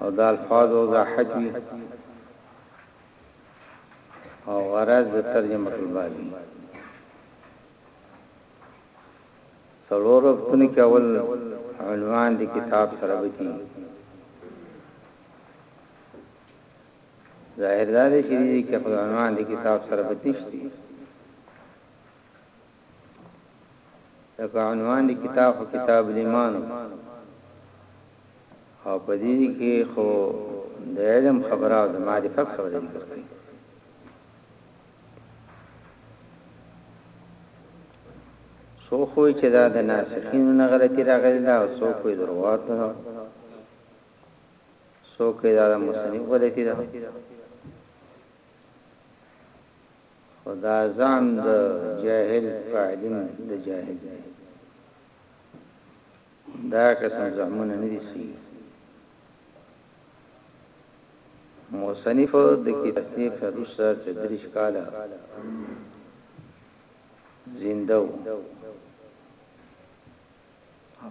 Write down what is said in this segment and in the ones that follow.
او د الفاظ وضاحت وي او غرض د ترجمه البابي څلور وختونه کې اول عنوان د کتاب سره وتی ظاهر دا دی چې کې خپل عنوان د کتاب سره وتیشتي لکه عنوان د کتاب خو کتاب الایمان او په دې کې خو د علم خبره او د معرفت خبره ذکر کړي سو خو چې دا د ناسخین نه غلطی راغلی دا او سو خو دروات نه سو کې دا د مصنف غلطی ده خو دا ځان د جاهل تعلیم د جاهل دی دا قسم زعمونه نه دي صحیح مصنف د کتاب فروسه چې درش کاله زنده و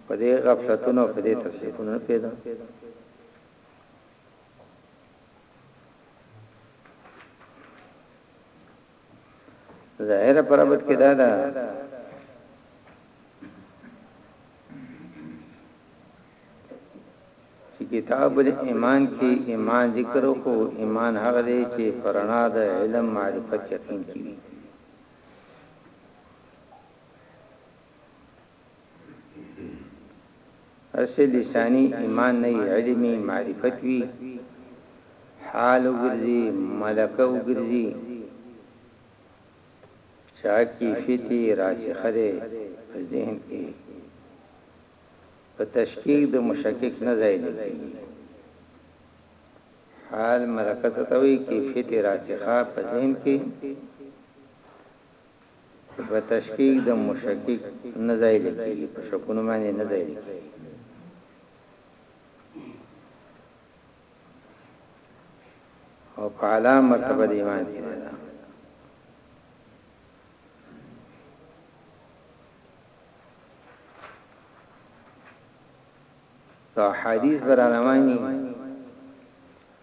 په دې غفلتونو په دې تفسیرونو پیدا ظاهر پرابط کې دا ده چې کتاب الایمان کې ایمان ذکر کو ایمان هغه دی چې پرانا د علم معرفت یقین کی هرڅه لساني ايمان نه وي علمي معرفت وي حال وګرځي ملکه وګرځي چا کیفیتی راسخه ده په ذهن کې په تشکیک د مشکک نه ځای لګي حال ملکه ته توي کیفیتی راسخه په ذهن کې په تشکیک د مشکک نه زائد کیږي په شکونو باندې نه زائد کیږي او په اعلی مرتبه د ایمان کې ده دا حدیث برانوانی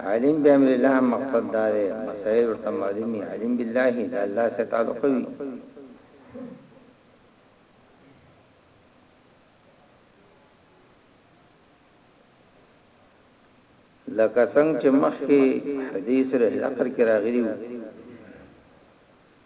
عالم بامر الله مقصد دا دی مسائل ورته معلوم وي عالم بالله د الله سره تعلق وي لکه څنګه چې مخکې حدیث له لقر کې راغلی وو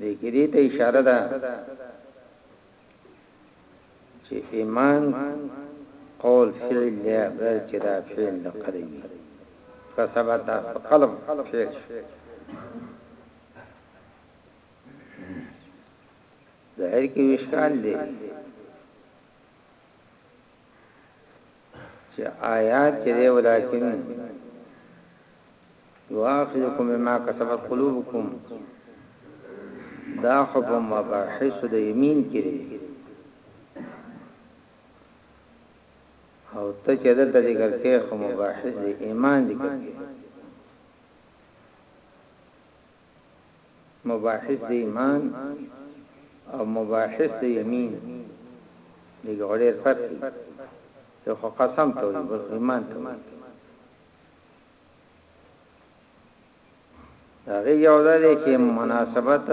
د کېدې ته اشاره ده چې ایمان قول فعل دی غیر چې دا فعل د قلب وي فثبت قلب فعل ظاهر کې وشکال دی چې آیات چې دی ولکن یواخذکم بما کسبت قلوبکم دا حکم مباحث د یمین کې دی او ته چې دلته ذکر کې خو مباحث د ایمان ذکر کې مباحث د ایمان او مباحث د یمین د غوړې فرق دی یو خو قسم ته وي بل ایمان ته وي هغه یو ځای دی چې مناسبت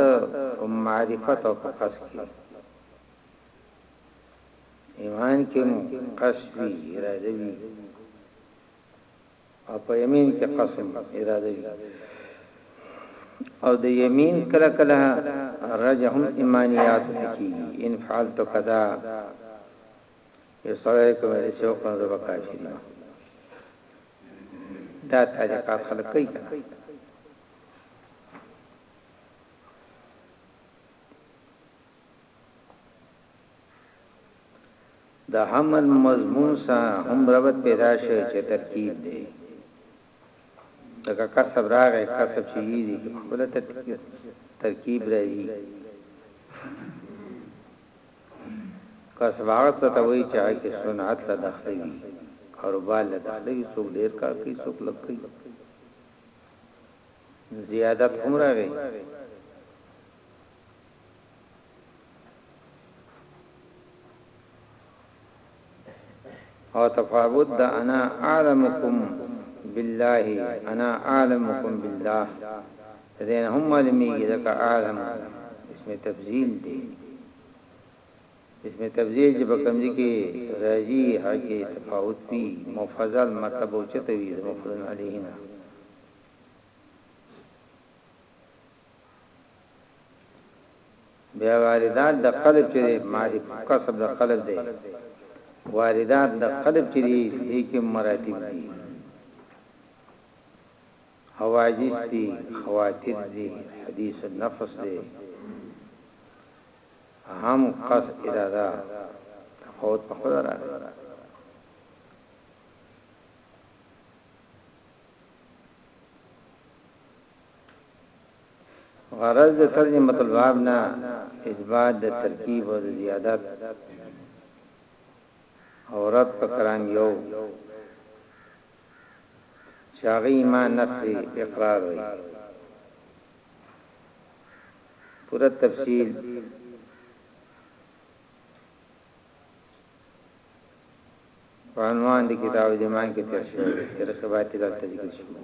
او معرفت او قصد کې ایمان کې قصد وي اراده وي او په يمين کې قسم اراده وي او د يمين کله کله رجهم ايمانيات کیږي ان فعلت کذا یو سره کوم دې چې وکړم زه وکاشي دا طریقه خلک کوي د حمل مضمون سره هم ربط پیدا شوی چې ترکیب دی لکه کسب راغی کسب چې یی دی په خپل ترکیب راځي کسب هغه ته وایي چې هغه کې صنعت له داخله وي کاروبار له داخله وي څوک ډیر کار کوي څوک لږ کوي زیادت هم راغی او تفاوت د انا اعلمکم بالله انا اعلمکم بالله دین هم معلومیږي دا اعلم اسم تفضیل دی اسم تفضیل چې په کوم ځای کې راځي هغه تفاوت وي مفضل مطلب او چتوي مفضل علیه نه بیا واردات د قلب چې معرف کسب د قلب دی واردات د قلب چې دی دې کې مراتب دي حواجز دي خواتر دي حدیث النفس دي هم قص اراده تفاوت په خبره راغلی غرض د ترجمه الباب نه اثبات د ترکیب او زیادت او رد په کرام یو شاغی ما نفی اقرار وی پورا تفصیل په عنوان د کتاب جمان کې تر شوی تر خبرت دلته ذکر شوی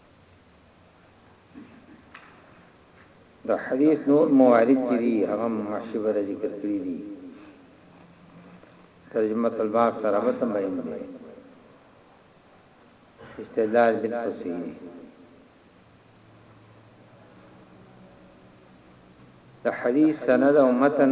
د حدیث نور موارد چې دي هغه محشبه ذکر کړی دي ترجمه الباب سره به تم بیان دي استدلال بالکل صحیح دي د حدیث سند او متن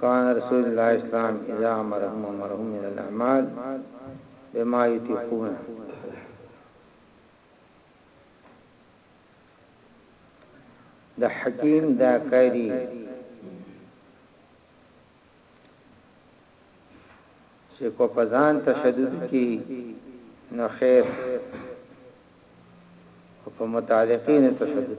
کان رسول الله اسلام اذا امرهم امرهم من الاعمال بما يطيقون د حکیم دا کاری چې کو پزان تشدد کی نو خیر او په متعلقین تشدد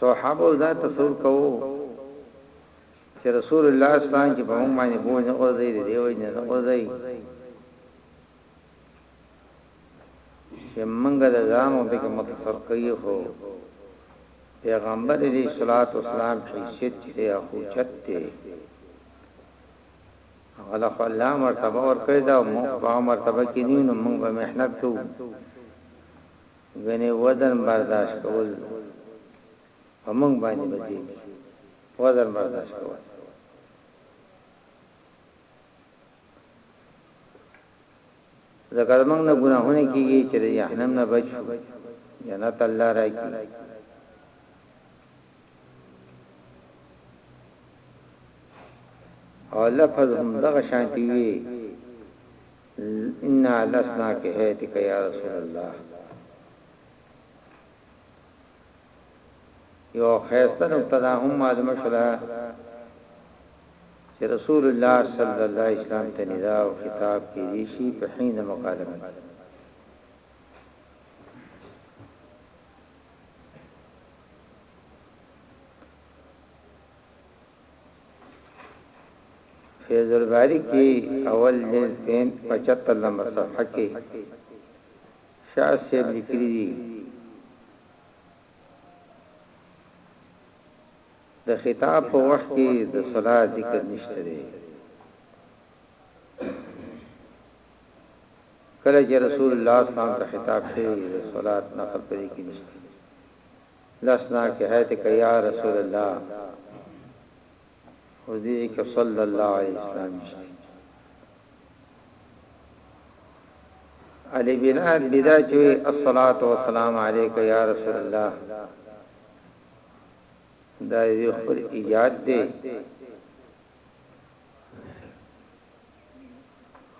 صحابه دا تصور کوو چې رسول الله صلی الله علیه وسلم چې په موږ باندې بوج نه اوځي دی وای نه اوځي چې موږ د ځان او په متصرف کوي خو پیغمبر علیہ الصلوۃ والسلام حیثیت دې اخو چته هغه له خو الله مرتبه ورکړی ده او موږ په هغه مرتبه کې نه یو نو موږ به محنت کوو ګنې وزن برداشت کول په موږ باندې بچي وزن برداشت کول ځکه زموږ نه ګناهونه کیږي چې د جهنم نه بچ شو جنت الله راکړي او لفظ هم دغه شانتی وی ان لسنا کې هیتک یا رسول الله یو خیسته نقطه دا هم معلومه شوه چې رسول الله صلی الله علیه وسلم ته ندا او خطاب کې دي شي په حين مکالمه فیض الباری کی اول جلد پین پچتر لمبر صفحہ کی شاه صیب لیکلي دي د خطاب په وخت کې د صلات ذکر نشته دی کله چې رسول الله صلی الله علیه وسلم خطاب شوی د صلات نقل پرې کې نشته لسنا کې هيته کیا رسول الله خو دې که صلی الله علیه اسلام نشته علی بن اد بدا چوي الصلاه والسلام عليك يا رسول الله دا یو خپل ایجاد دی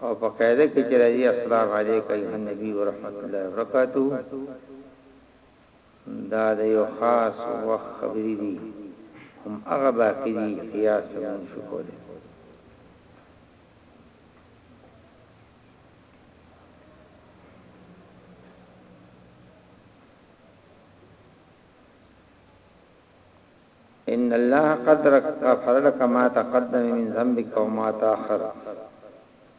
او په قاعده کې چې راځي السلام علیکم ایه نبی ورحمت الله وبرکاته دا د یو خاص وخت خبرې دي، هم هغه باقي دي، قیاس ته موږ نشو کولی. ان الله قد فرلک ما تقدم من ذنبک وما تاخر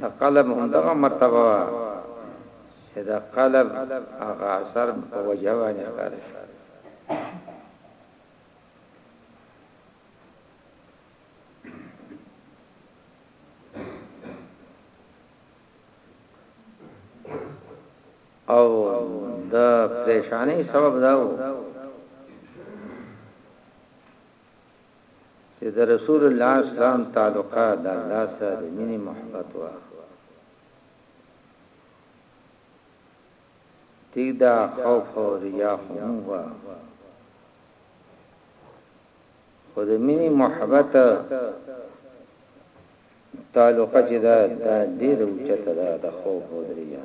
د قلب هم دغه مرتبه وا چې د قلب هغه اثر په وجه باندې ښکار شي او د پریشانی سبب داو چې د رسول الله اسلام تعلقه د الله سره د مینې محبت وه ټیک دا خوف او ریا هم وه خو د مینې محبت تعلقه چې دا ډېر اوچته ده د خوف او ریا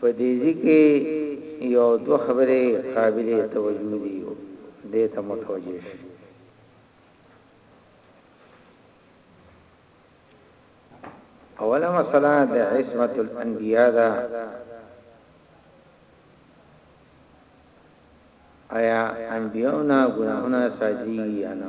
په دې ځای کې یو دوه خبرې قابل توجه دي او دې ته متوجه شي. اوله مسله د عصمت الانبیاء ده آیا انبیاءنا گناهونه ساجی یا نه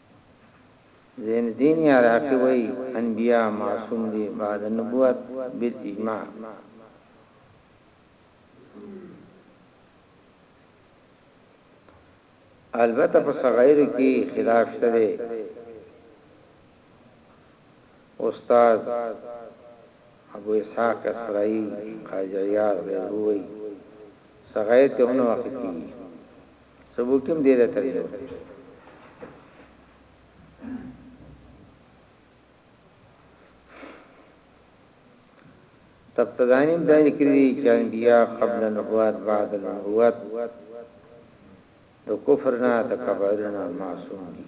زين الدين عراقي وايي، انبياء معصوم دي بعد النبوت بالاجماع. البته په صغائرو کي خلاف شته دي. استاد ابو اسحاق اصفرائی، قاضي عياض غيره وايي، صغائر ته هم نه واقع کيږي. سبوکیم دې ده ترجمه تبتدانی دا ذکر دی چې انبیاء قبل نبوت بعد نبوت د کفر نه د کبائر نه معصوم دي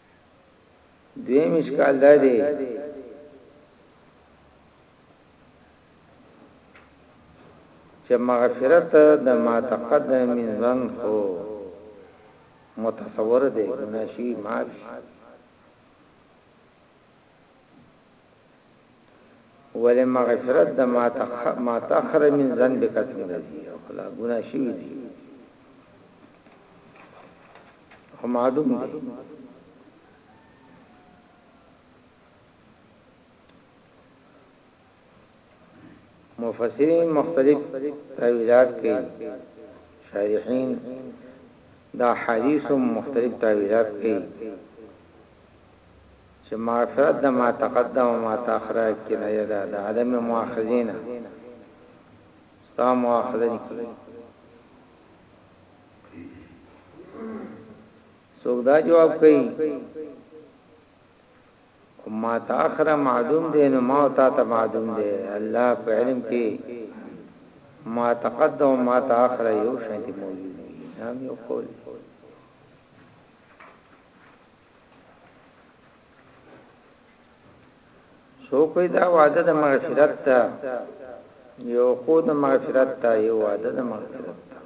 دویم اشکال دا دی چې مغفرت د ما تقدم من ذنب هو متصور دی نشي معافي ولې مغفرت د ما تاخر من ذنبک څنګه دي او خلا ګنا شوی دي او معدوم دي مفسرین مختلف تاویلات کوي شارحین دا حدیث مختلف تاویلات کوي چې معافرت د ما تقدم و ما تاخره کنایه ده د عدم مواخذې نه، ستا مواخذه نه کیږي. څوک دا جواب کوي ما تاخر معدوم دی نو ما او تا ته معدوم دی الله په علم کې ما تقدم ما تاخر یو شان دی موجود دی هم یو قول سو کوئی دا وعده د مغفرت ته یو خو د مغفرت ته یو وعده د مغفرت ته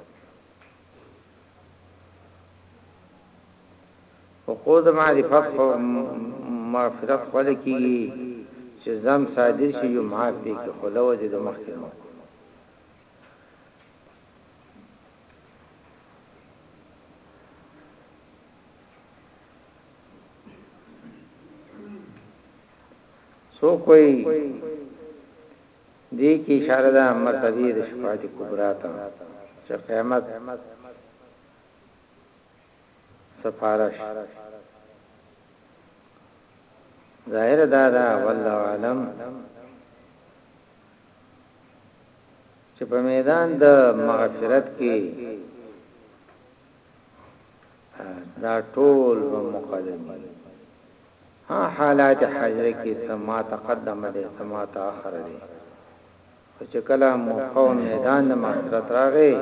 او خو د معرفت خو مغفرت خپل کیږي چې زم صادر شي یو معاف دي کې خلو دې د مخکینو سو کوئی دې کې اشاره ده مرتبه د شفاعت کبرا ته چې قیامت سفارش ظاهر دا دا والله عالم چې په میدان د مغفرت کې دا ټول به مقدم ها حالات حاضر کې سما تقدم دي سما تاخر دي چې کله موقع میدان د محشرت راغی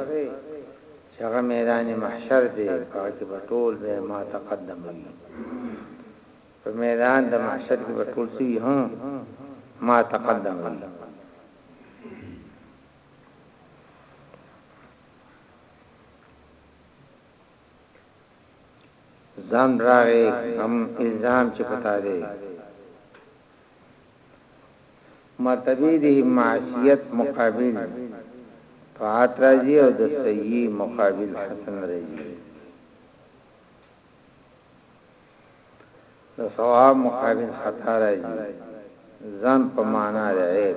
چې هغه میدان محشر دی هغه کې به ټول به ما تقدم وي په میدان د محشر کې به ټول سوي ها ما تقدم وي ځان راغې هم الزام چې پتا دی مرتبه دی معصیت مقابل طاعت راځي او د سیئ مقابل حسن راځي د ثواب مقابل خطا راځي ځان په معنا دی عیب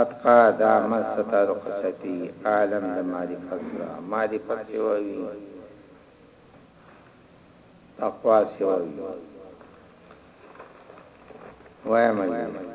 اتقا دا مس ستا رخصتی عالم د معرفت سره معرفت سیوا وی تقوا سیوا وی وایم یې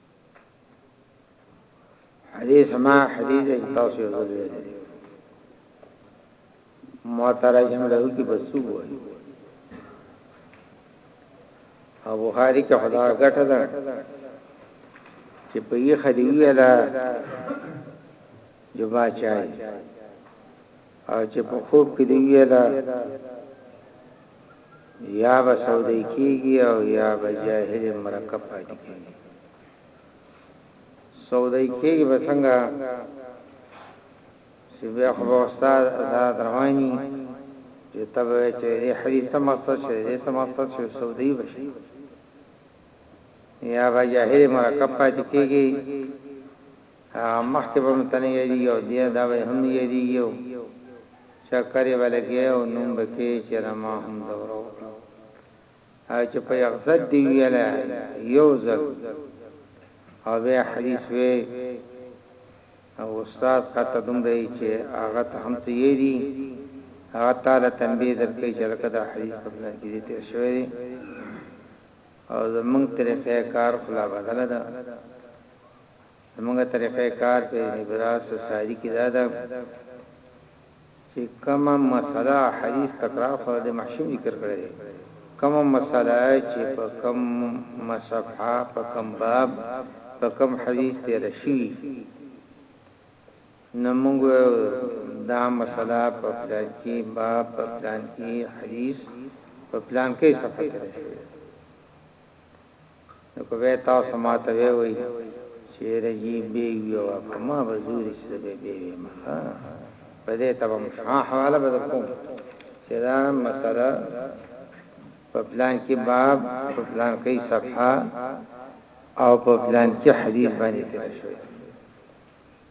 حدیث ما حدیث تاسو یې ولې مترجم له کی بسو وای او بخاری کې خدا غټه ده چې په یې خدیوی لا جبا چای او چې په خوب کې دی ویلا یا به سودای کیږي او یا به جاهل مرکب پاتې کیږي سودای کیږي به څنګه چې بیا خو استاد آزاد رواني چې تبه چې حدیث مقصد شي حدیث مقصد شي سودای بشي یا به جاهل مرکب پاتې کیږي مخکې به مې ته نه یادیږې او بیا دا به یې هم نه یادیږې او چکر یې به لګې او نوم به کیې چې را ما هم دوره وکړه او چې په یغزت دی ویله یو ځل او بیا حدیث وی او استاد خاطر دوم دی چې هغه ته هم ته یې دی هغه تعالی تنبیه درکې چې لکه دا حدیث په بنا کې دې تیر شوی دی او زمونږ طریقې کار خلا بدل ده زمونږ طریقه کار په انبراس و ساری کی دا ده چی کومه مسئله حدیث تکرار خو د محشم ذکر کړی دی کومه مسئله چی په کومه صفحه په کوم باب په کوم حدیث تیر شوی نو مونږ دا مسئله په پلان کی باب په پلان کی حدیث په پلان کی صفحه تیر شوی نو که بیا تاسو ماته وی وی چی رجیب بیګ بیا وه په ما به زوری چی زه به بی ویم ښه په دی ته به مو ښه حواله به در کوم چی دا مسله په پلان کی باب په پلان کی صفحه او په پلان کی حدیث باندې تیر شوی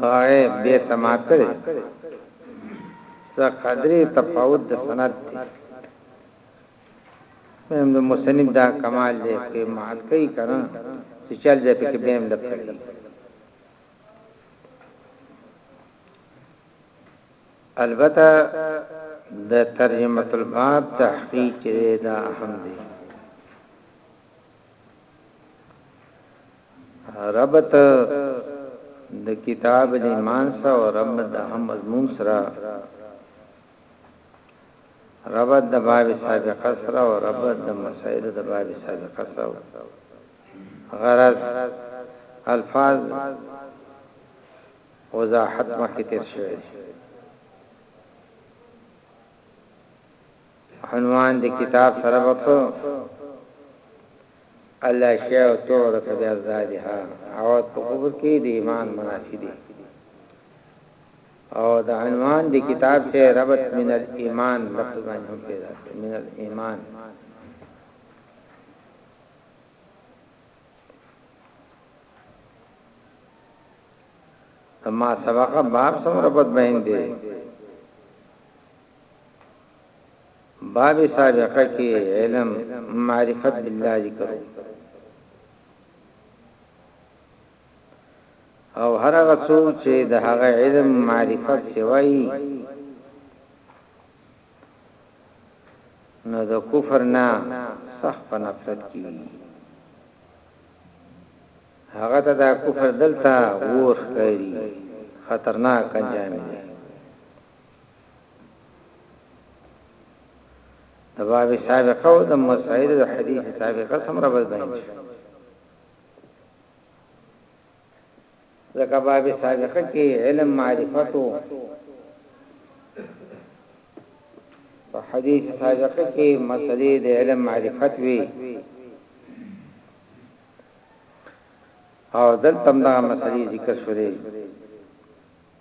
هغه یې بې سماع کړې څه قدرې تفاوت د سند دی هم د مصنف دا کمال دی چې مات کوي کنه چې چل دې په کې بیم د پړي البته د ترجمه الباب تحقیق دا اهم دی ربط د کتاب د ایمان سره او ربط د هم مضمون سره ربط د باب سابقه سره او ربط د مسائل د باب سابقه سره غرض الفاظ وضاحت مخکې تیر شوی عنوان د کتاب سره به په الله شی او تو رته بیا زادی ها عوض په کفر کې د ایمان منافی دی او د عنوان د کتاب سره ربط من الايمان لفظ باندې هم پیدا من الايمان اما سبق باب سره ربط باندې باب سابقه کې علم معرفت بالله ذکر او هر هغه څوک چې د هغه علم معرفت سوی نو د کفر نه صح په نفرت کی هغه ته دا کفر دلته ور کوي خطرناک انجام دی د باب سابقه او د مسائل د حدیث سابقه سم را بل بنش لکه باب سابقه کې علم معرفتو په حدیث سابقه کې مسلې د علم معرفت وی او دلته دا مسلې ذکر شولې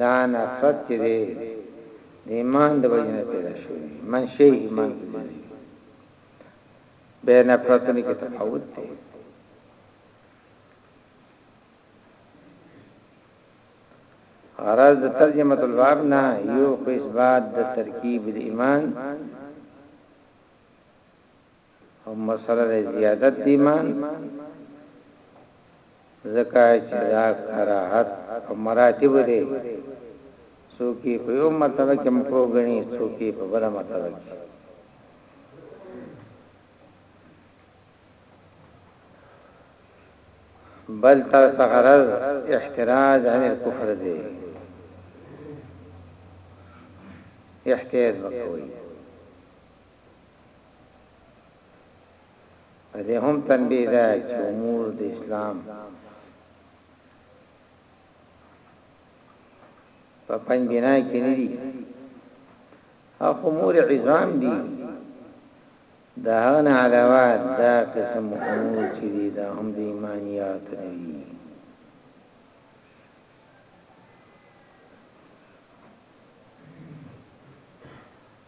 دا نفرت چې دی د ایمان د وجې نه پیدا شوی دی، منشأ یې ایمان کې ځای لري، بیا نفرتونو کې تفاوت دی. غرض د ترجمه الباب نه یو خو اثبات د ترکیب د ایمان او مسئله د زیادت د ایمان ځکه چې دا کراهت په مراتب دی څوک یې په یو مرتبه کې مکروه ګڼي څوک یې په بله مرتبه کې بل تر تغرض احتراز عن الكفر دی احتیاط وکوي په دې هم تنبیه ده چې امور د اسلام په پنځ بنا کې نه دي او امور عظام دي دا نه علاوه دا قسم امور چې دي دا هم د ایمانیات نه دي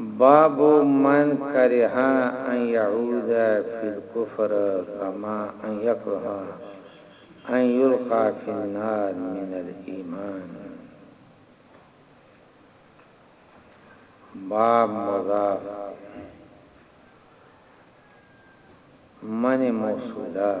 باب من کرها ان يعود في الكفر كما ان يكره ان يلقى في النار من الايمان باب مضاف من موصولا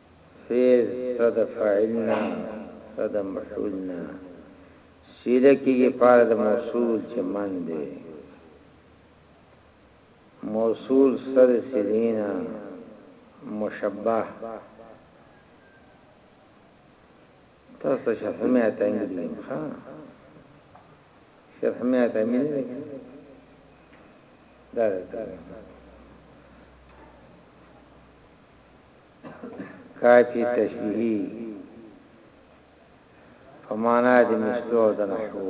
فعل سره د فاعل نه سره د مفعول نه سیده کیږي پاره د موصول چې من دی موصول سره سیدینا مشبه تاسو شفمه تعمیر دي ها شفمه تعمیر دي دا ده کافي تشبیهي په معنا د مثلو او د نحو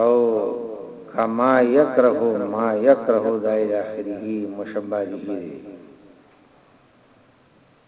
او کما یکره ما یکره دا اله اخره مشبه به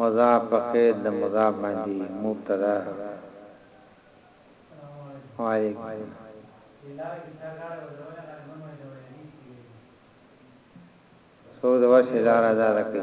مضاف په قید د مضاف باندی مبتدا وایې څوک د وصل لاره ادا کوي.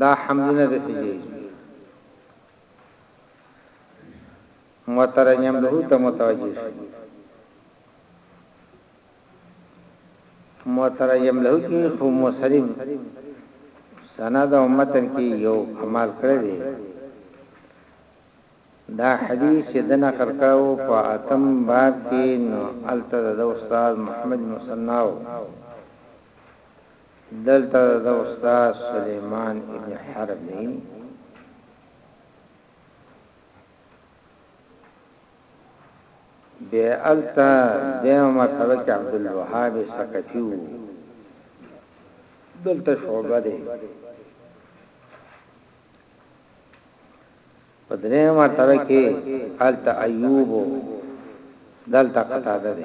دا حمزی نه دسی جیږی مترجم له ته متوجه شي مترجم له کې خو مصرف سند او متن کې یو کمال کړی دی دا حدیث چې د نقل کړو په اتم باب کې نو الته د استاد محمد مصنف دلته د استاد سلیمان ابن حربی بے التا دے مرتبه کې عبد الوهاب سکتیو دلته شعبه دی په درې مرتبه کې التا ایوب دلته قطاده دی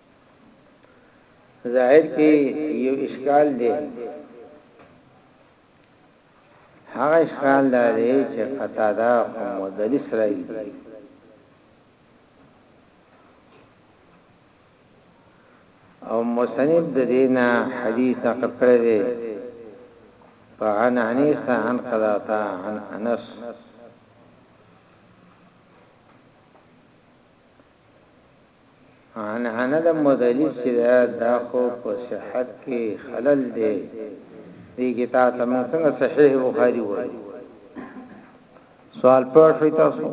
ظاهر کې یو اشکال دی هغه اشکال دا دی چې قطاده خو مدلس راوي او مسند د دینا حدیث نقل کړی دی فعن عنيس عن قضاتا عن انس عنعنه د مدلس چې ده دا خو په صحت کې خلل دی دې کې تا ته موږ څنګه صحیح بخاری وایو سوال پوه شوي تاسو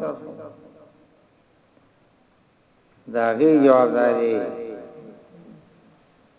دا غي جواب دی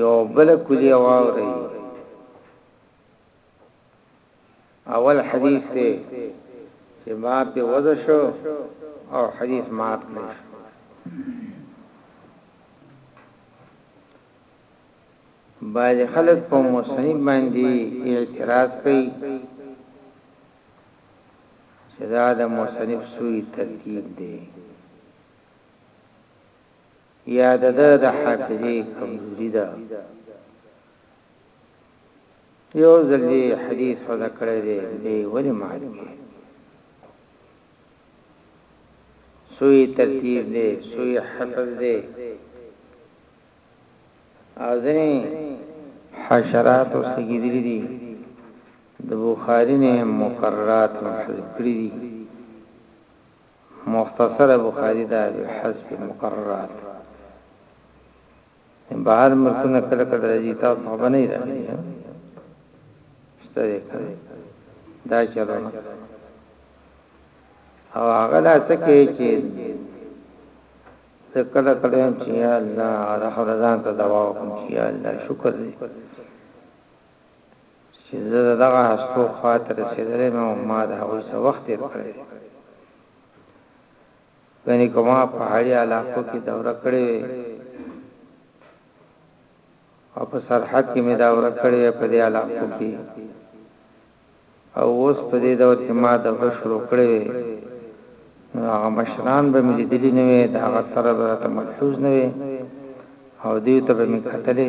یو بل کلی واوري اول حدیث ته چې ما په وځ شو او حدیث مات کړی باید خلک په مصنف باندې اعتراض کوي چې دا د مصنف سوی ترتیب دی یا د ده د حافظې کمزوري ده یو ځل دې حدیث ودا کړی دی دی ولې معلوم دی سوی ترتیب دی سوی حفظ دی او ځنې حشرات او سګیدری دي د بخاری نه مقررات مخالف کړی دي مختصر بخاری دا بحسب مقررات بهر ملکونه کله کله راځي تاسو څنګه بنئ راځي ستړي کړي دا چلو او هغه لا څه کې چې ته کله کله چې یا الله رحم رضان ته دوا وکم چې یا الله شکر دې چې زه د دغه هستو خوا ته رسېدلی یم او ما د هغوی سره وخت تېر کړی دی. ګنې که ما پهاړي علاقو کې دوره کړې وی او په سرحد کې مې دوره کړې وی په دې علاقو کې او اوس په دې دور کې ما دوره شروع کړې وی نو هغه مشران به مې لیدلي نه وي د هغه سره به راته ملحوظ نه وي او دوی ته به مې کتلې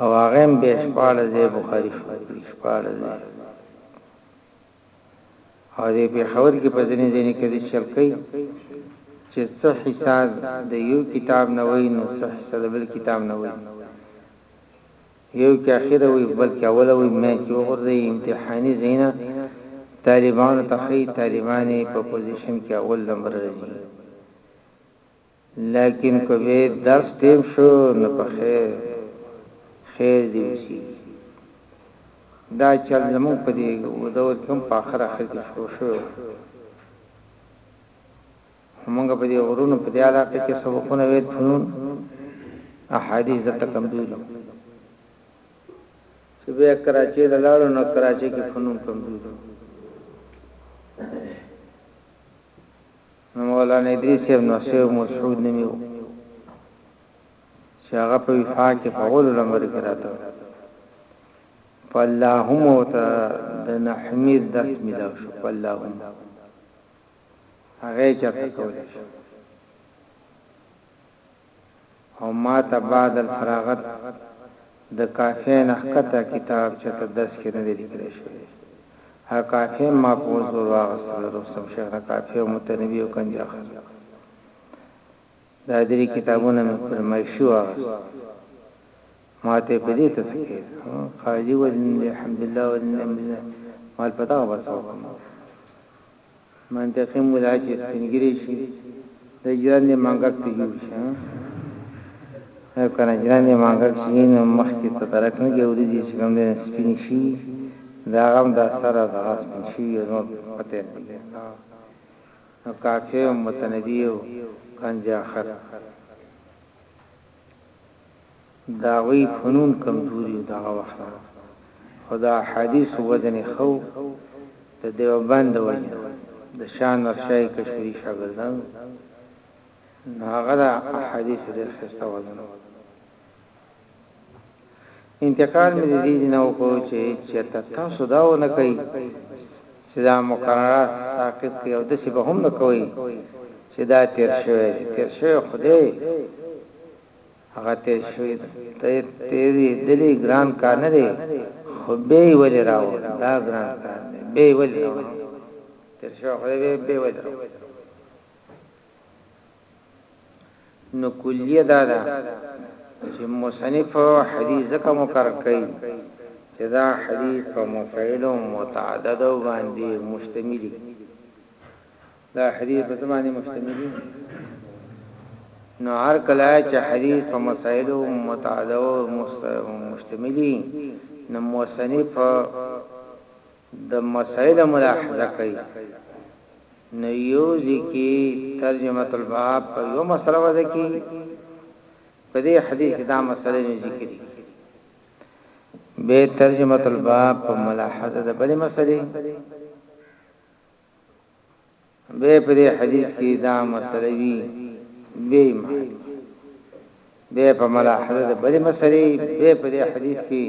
او هغه هم به شپاله دی بخاری شپاله دی او دې په خبر کې په ځینې ځینې کې د شرکې چې څه حساب د یو کتاب نه وای نو څه حساب بل کتاب نه وای یو کې اخیره وي بلکې اوله وي مې چې وګورځي امتحاني زینا طالبانو ته خي طالبانې په پوزیشن کې اول نمبر راځي لیکن که به درس ډیر شو نو په خیر خیر دی اوسی دا چل زمون په دی دور کم په اخر اخر کې شروع شو همغه په دی ورونو په دی علاقه کې سبقونه ویل فنون احادیث ته کمزوري چې بیا کراچي د لارو نو کراچي کې فنون کمزوري نو مولانا ادریس صاحب نو شیخ مسعود نومي وو چې هغه په وفاق کې په اول لمر کې راته فاللهم وتا د نحمیر درس ملاو شو فاللهم هغه چرته کول شي او ماته بعد الفراغت د کافیه نه ښکته کتاب چرته درس کې نه دی لیکل شوی هغه کافیه هم ما په اوس زور واغستله د رستم شیخ نه کافیه او متنبی او کنج اخر دا درې کتابونه مې پر مایشي واغست ماته په دې ته سکه خارجي ولنه الحمدلله ولنه مال پتا وسو منطقي مو دا چې سپين ږيري شي د ژرندې منګک ته جوړ شي او که نه ژرندې منګک شي نو مخکې ته ترک نه دي وريځې چې کوم دی نه سپينې شي د هغه هم دا سر او دغه سپين شوي او نور پته نه لګي نو کافي او متنبي او کنجاخر د هغوی فنون کمزوري وو د هغه وخت نه خو د احادیثو وزن یې ښه وو د دیوبند د وجې نه د شاه نورشاه کشمیري شاګردان وو نو هغه د احادیثو ډېر ښایسته وزن وو انتقال مې دې دې نه وکړو چې چېرته تاسو دا ونه کوي چې دا مقررات تعقیب کوي او داسې به هم نه کوي چې دا تیر شوی تیر شوی خدای هغه تیر شوی ده ته تیری دلی ګران کار نه دی خو به ولی راو دا ګران کار دی به ولی راو تیر شو خو به به ولی راو نو کلیه دا ده چې مصنف حدیث زکه مقرر کړي چې دا حدیث په مفعول او متعدد باندې مشتمل دی دا حديث په څه باندې مشتمل دی؟ نو هر کله چې حديث په مسائلو متعددو مشتمل وي نو مصنف د مسائل ملاحظه کوي نو یو ځکه ترجمه الباب په یو مسله وځي کې په دې حدیث کې دا مسله نه ذکر دي به ترجمه الباب په ملاحظه د بلې مسلې به په دې حدیث کې دا مسله وي به مال به په ملاحظه د بل مسلې به په دې حدیث کې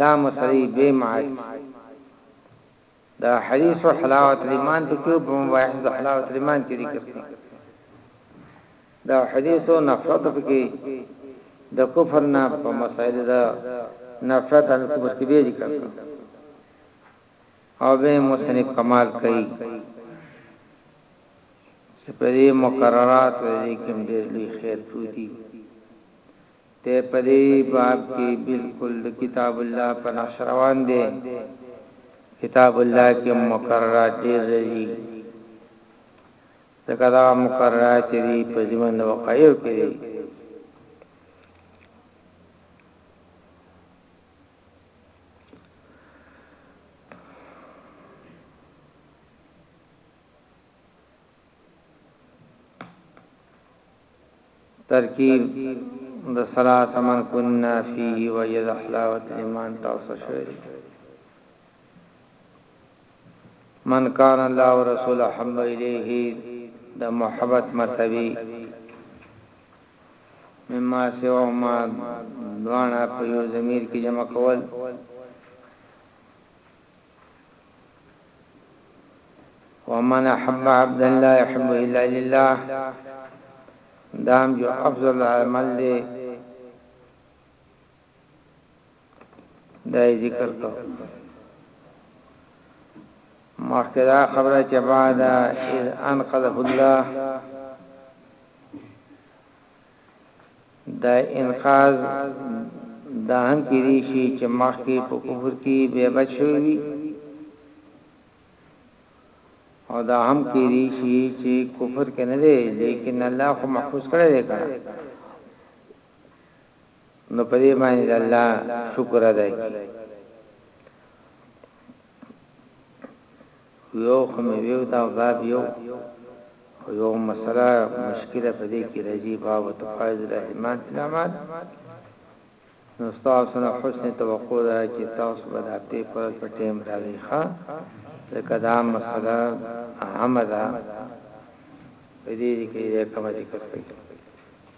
دا مسلې به مال دا حدیث او حلاوت ایمان ته کې په مباحث د حلاوت ایمان کې ذکر کړي دا حدیث او نفرت کې د کفر نه په مسائل دا نفرت ان کو به ذکر کړي او دویم مصنف کمال کوي چې په دې مقرراتو دې کې ډېر لوی خیر پروت دی ته په دې باب کې بالکل د کتاب الله په نقش روان دی کتاب الله کې مقررات ډېر دي ځکه دا مقررات دي په ځمن وقایو کې دي ترکیب د صلات من كنا فيه وجد حلاوت الايمان تاسو شوی من کان الله ورسول حب الیه د محبت مرتبه مې ما سېو او ما دواړه په يو ضمير کې جمع کول. ومن احب عبدا لا يحبه الا لله دام جو افضل عمل دی دا ذکر کو مخکې دا خبره چې بعد اذ انقذه الله دا انقاذ دا هم کېږي شي چې مخکې په کفر کې به بچوي او دا هم کېږي شي چې کفر کې نه دی لیکن الله خو محفوظ کړی دی نو په دې باندې د الله شکر ادا کړي یو خو مې ویو دا باب یو خو یو مسله مشکله په دې کې راځي باب تفایز الرحمن فی العمل نو تاسو نه حسن توقع ده چې تاسو به دا پیپر په ټیم راوي ښا ځکه دا مسله اهمه ده په دې کې کومه ذکر کوي